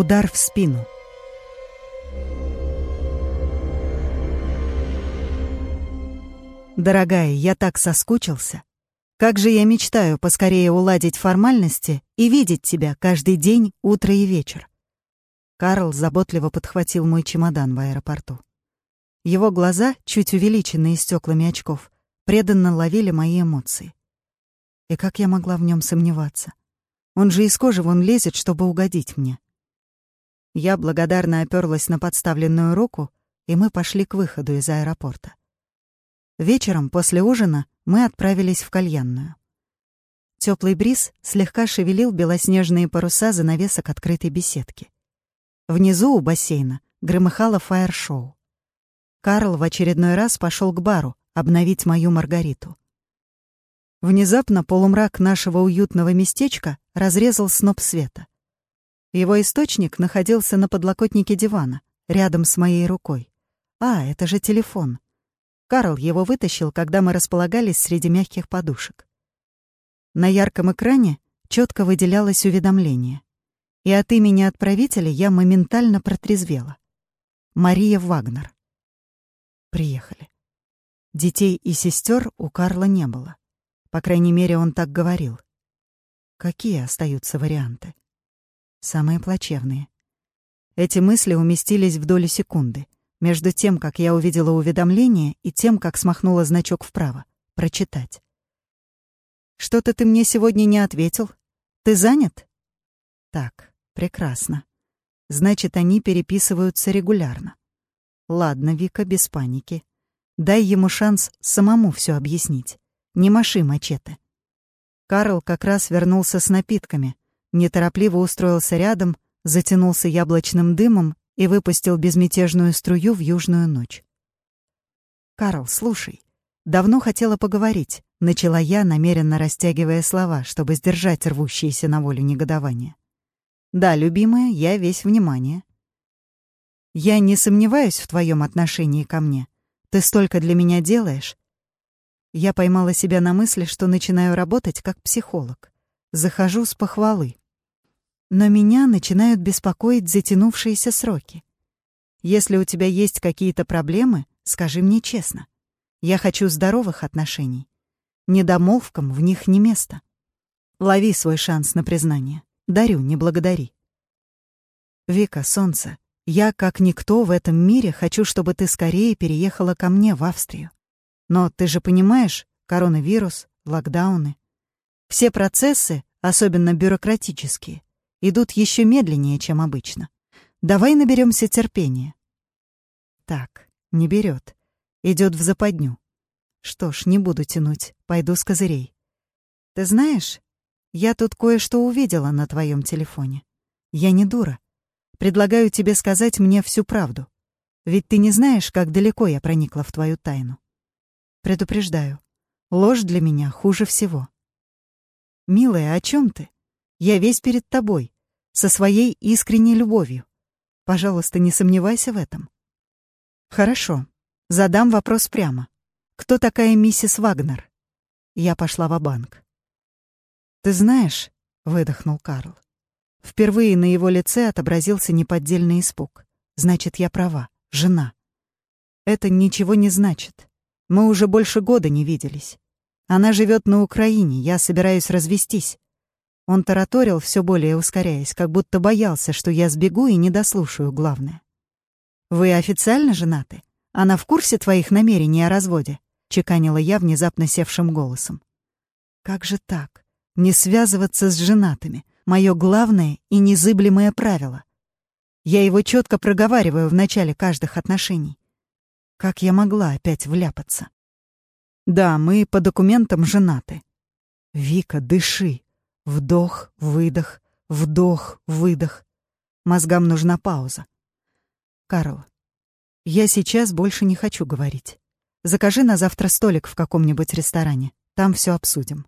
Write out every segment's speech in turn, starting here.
Удар в спину. Дорогая, я так соскучился. Как же я мечтаю поскорее уладить формальности и видеть тебя каждый день, утро и вечер. Карл заботливо подхватил мой чемодан в аэропорту. Его глаза, чуть увеличенные стеклами очков, преданно ловили мои эмоции. И как я могла в нем сомневаться? Он же из кожи вон лезет, чтобы угодить мне. Я благодарно оперлась на подставленную руку, и мы пошли к выходу из аэропорта. Вечером, после ужина, мы отправились в кальянную. Теплый бриз слегка шевелил белоснежные паруса занавесок открытой беседки. Внизу у бассейна громыхало фаер-шоу. Карл в очередной раз пошел к бару обновить мою Маргариту. Внезапно полумрак нашего уютного местечка разрезал сноп света. Его источник находился на подлокотнике дивана, рядом с моей рукой. А, это же телефон. Карл его вытащил, когда мы располагались среди мягких подушек. На ярком экране четко выделялось уведомление. И от имени отправителя я моментально протрезвела. Мария Вагнер. Приехали. Детей и сестер у Карла не было. По крайней мере, он так говорил. Какие остаются варианты? Самые плачевные. Эти мысли уместились в долю секунды, между тем, как я увидела уведомление, и тем, как смахнула значок вправо. Прочитать. «Что-то ты мне сегодня не ответил. Ты занят?» «Так, прекрасно. Значит, они переписываются регулярно. Ладно, Вика, без паники. Дай ему шанс самому все объяснить. Не маши мачете». Карл как раз вернулся с напитками, неторопливо устроился рядом, затянулся яблочным дымом и выпустил безмятежную струю в южную ночь. «Карл, слушай, давно хотела поговорить», — начала я, намеренно растягивая слова, чтобы сдержать рвущееся на волю негодование. «Да, любимая, я весь внимание. Я не сомневаюсь в твоем отношении ко мне. Ты столько для меня делаешь». Я поймала себя на мысли, что начинаю работать как психолог. Захожу с похвалы. Но меня начинают беспокоить затянувшиеся сроки. Если у тебя есть какие-то проблемы, скажи мне честно. Я хочу здоровых отношений. Недомолвкам в них не место. Лови свой шанс на признание. Дарю, не благодари. Вика, солнце, я, как никто в этом мире, хочу, чтобы ты скорее переехала ко мне в Австрию. Но ты же понимаешь, коронавирус, локдауны. Все процессы, особенно бюрократические, идут еще медленнее, чем обычно. Давай наберемся терпения. Так, не берет. Идет в западню. Что ж, не буду тянуть, пойду с козырей. Ты знаешь, я тут кое-что увидела на твоем телефоне. Я не дура. Предлагаю тебе сказать мне всю правду. Ведь ты не знаешь, как далеко я проникла в твою тайну. Предупреждаю, ложь для меня хуже всего. «Милая, о чем ты? Я весь перед тобой, со своей искренней любовью. Пожалуйста, не сомневайся в этом». «Хорошо. Задам вопрос прямо. Кто такая миссис Вагнер?» Я пошла в банк «Ты знаешь...» — выдохнул Карл. Впервые на его лице отобразился неподдельный испуг. «Значит, я права. Жена. Это ничего не значит. Мы уже больше года не виделись. Она живет на Украине, я собираюсь развестись. Он тараторил, все более ускоряясь, как будто боялся, что я сбегу и не дослушаю главное. «Вы официально женаты? Она в курсе твоих намерений о разводе?» — чеканила я внезапно севшим голосом. «Как же так? Не связываться с женатыми — мое главное и незыблемое правило. Я его четко проговариваю в начале каждых отношений. Как я могла опять вляпаться?» Да, мы по документам женаты. Вика, дыши. Вдох, выдох, вдох, выдох. Мозгам нужна пауза. Карл, я сейчас больше не хочу говорить. Закажи на завтра столик в каком-нибудь ресторане. Там все обсудим.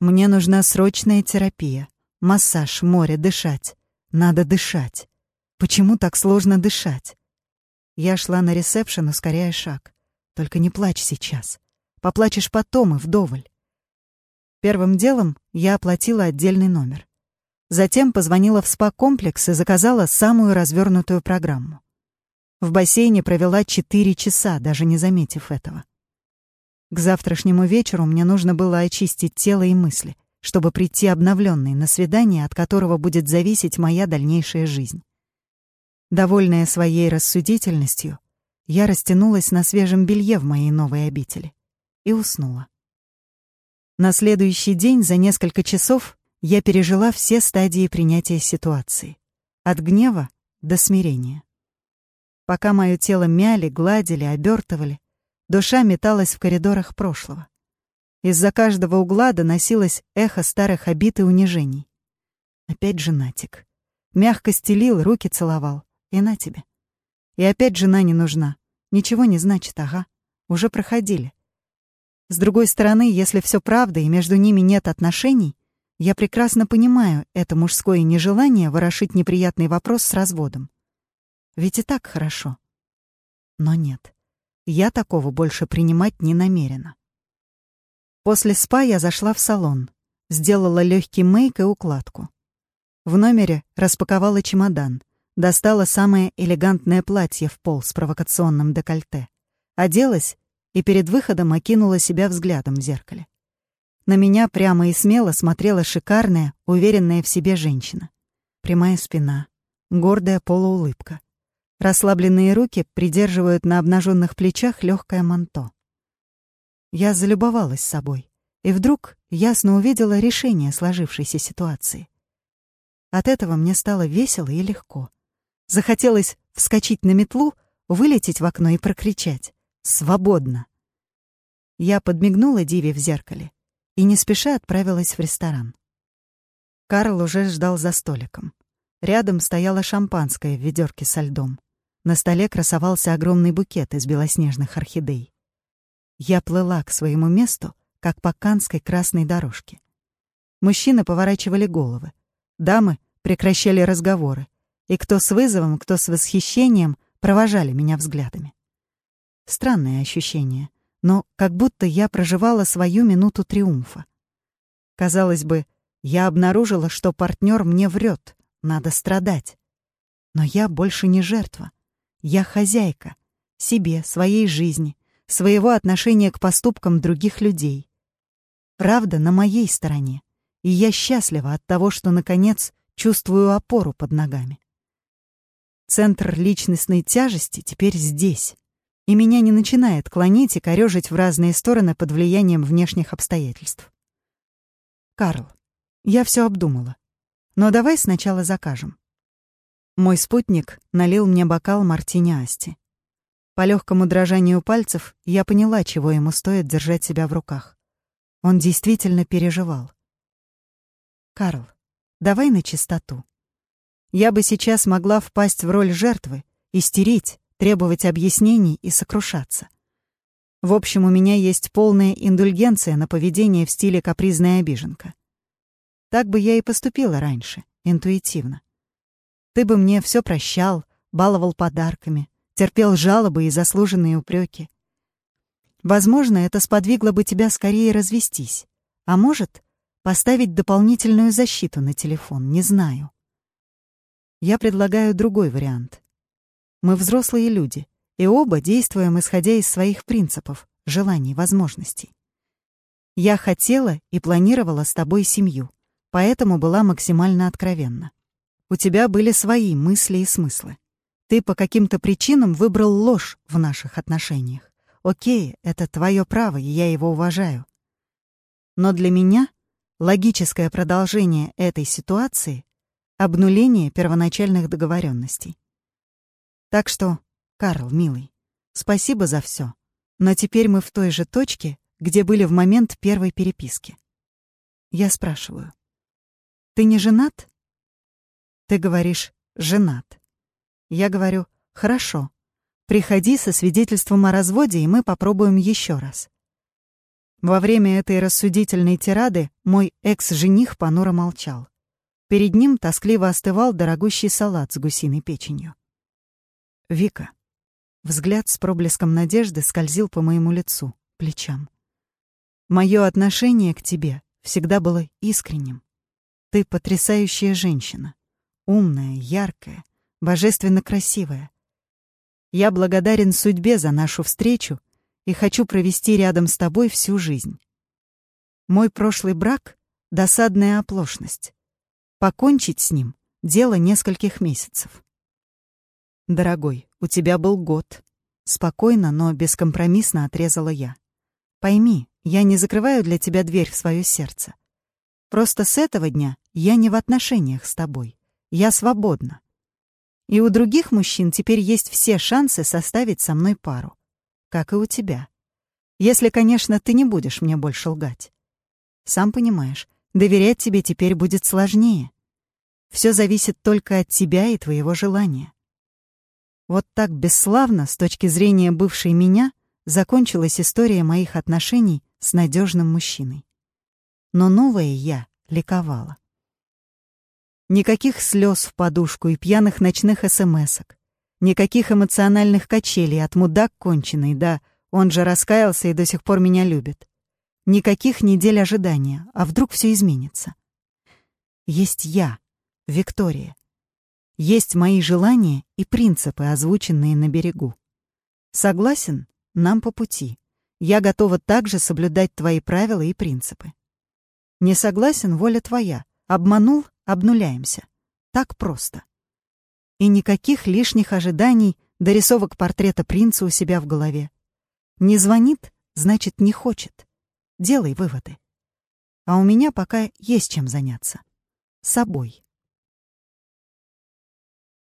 Мне нужна срочная терапия. Массаж, море, дышать. Надо дышать. Почему так сложно дышать? Я шла на ресепшн, ускоряя шаг. Только не плачь сейчас. Поплачешь потом и вдоволь. Первым делом я оплатила отдельный номер. Затем позвонила в спа-комплекс и заказала самую развернутую программу. В бассейне провела 4 часа, даже не заметив этого. К завтрашнему вечеру мне нужно было очистить тело и мысли, чтобы прийти обновленной на свидание, от которого будет зависеть моя дальнейшая жизнь. Довольная своей рассудительностью, я растянулась на свежем белье в моей новой обители и уснула. На следующий день за несколько часов я пережила все стадии принятия ситуации. От гнева до смирения. Пока мое тело мяли, гладили, обертывали, душа металась в коридорах прошлого. Из-за каждого угла доносилось эхо старых обид и унижений. Опять женатик. Мягко стелил, руки целовал. И на тебе. И опять жена не нужна. Ничего не значит, ага. Уже проходили. С другой стороны, если все правда и между ними нет отношений, я прекрасно понимаю это мужское нежелание ворошить неприятный вопрос с разводом. Ведь и так хорошо. Но нет, я такого больше принимать не намерена. После спа я зашла в салон, сделала легкий мейк и укладку. В номере распаковала чемодан, достала самое элегантное платье в пол с провокационным декольте, оделась и перед выходом окинула себя взглядом в зеркале. На меня прямо и смело смотрела шикарная, уверенная в себе женщина. Прямая спина, гордая полуулыбка. Расслабленные руки придерживают на обнаженных плечах легкое манто. Я залюбовалась собой, и вдруг ясно увидела решение сложившейся ситуации. От этого мне стало весело и легко. Захотелось вскочить на метлу, вылететь в окно и прокричать «Свободно!». Я подмигнула Диве в зеркале и не спеша отправилась в ресторан. Карл уже ждал за столиком. Рядом стояло шампанское в ведерке со льдом. На столе красовался огромный букет из белоснежных орхидей. Я плыла к своему месту, как по канской красной дорожке. Мужчины поворачивали головы. Дамы прекращали разговоры. И кто с вызовом, кто с восхищением провожали меня взглядами. Странное ощущение — но как будто я проживала свою минуту триумфа. Казалось бы, я обнаружила, что партнер мне врет, надо страдать. Но я больше не жертва. Я хозяйка. Себе, своей жизни, своего отношения к поступкам других людей. Правда на моей стороне, и я счастлива от того, что, наконец, чувствую опору под ногами. Центр личностной тяжести теперь здесь, и меня не начинает клонить и корёжить в разные стороны под влиянием внешних обстоятельств. Карл, я все обдумала. Но давай сначала закажем. Мой спутник налил мне бокал мартини Асти. По легкому дрожанию пальцев я поняла, чего ему стоит держать себя в руках. Он действительно переживал. «Карл, давай на чистоту. Я бы сейчас могла впасть в роль жертвы, истерить, требовать объяснений и сокрушаться. В общем, у меня есть полная индульгенция на поведение в стиле капризная обиженка. Так бы я и поступила раньше, интуитивно. Ты бы мне все прощал, баловал подарками, терпел жалобы и заслуженные упреки. Возможно, это сподвигло бы тебя скорее развестись, а может, поставить дополнительную защиту на телефон, не знаю. Я предлагаю другой вариант. Мы взрослые люди, и оба действуем исходя из своих принципов, желаний, возможностей. Я хотела и планировала с тобой семью, поэтому была максимально откровенна. У тебя были свои мысли и смыслы. Ты по каким-то причинам выбрал ложь в наших отношениях. Окей, это твое право, и я его уважаю. Но для меня логическое продолжение этой ситуации — обнуление первоначальных договоренностей. Так что, Карл, милый, спасибо за все. Но теперь мы в той же точке, где были в момент первой переписки. Я спрашиваю. Ты не женат? Ты говоришь «женат». Я говорю «хорошо». Приходи со свидетельством о разводе, и мы попробуем еще раз. Во время этой рассудительной тирады мой экс-жених понуро молчал. Перед ним тоскливо остывал дорогущий салат с гусиной печенью. Вика. Взгляд с проблеском надежды скользил по моему лицу, плечам. Мое отношение к тебе всегда было искренним. Ты потрясающая женщина. Умная, яркая, божественно красивая. Я благодарен судьбе за нашу встречу и хочу провести рядом с тобой всю жизнь. Мой прошлый брак — досадная оплошность. Покончить с ним — дело нескольких месяцев. Дорогой, у тебя был год. Спокойно, но бескомпромиссно отрезала я. Пойми, я не закрываю для тебя дверь в свое сердце. Просто с этого дня я не в отношениях с тобой. Я свободна. И у других мужчин теперь есть все шансы составить со мной пару. Как и у тебя. Если, конечно, ты не будешь мне больше лгать. Сам понимаешь, доверять тебе теперь будет сложнее. Все зависит только от тебя и твоего желания. Вот так бесславно, с точки зрения бывшей меня, закончилась история моих отношений с надежным мужчиной. Но новое я ликовала. Никаких слез в подушку и пьяных ночных смсок. Никаких эмоциональных качелей от мудак конченый, да, он же раскаялся и до сих пор меня любит. Никаких недель ожидания, а вдруг все изменится. Есть я, Виктория. Есть мои желания и принципы, озвученные на берегу. Согласен? Нам по пути. Я готова также соблюдать твои правила и принципы. Не согласен, воля твоя. Обманул обнуляемся. Так просто. И никаких лишних ожиданий, дорисовок портрета принца у себя в голове. Не звонит, значит, не хочет. Делай выводы. А у меня пока есть чем заняться. Собой.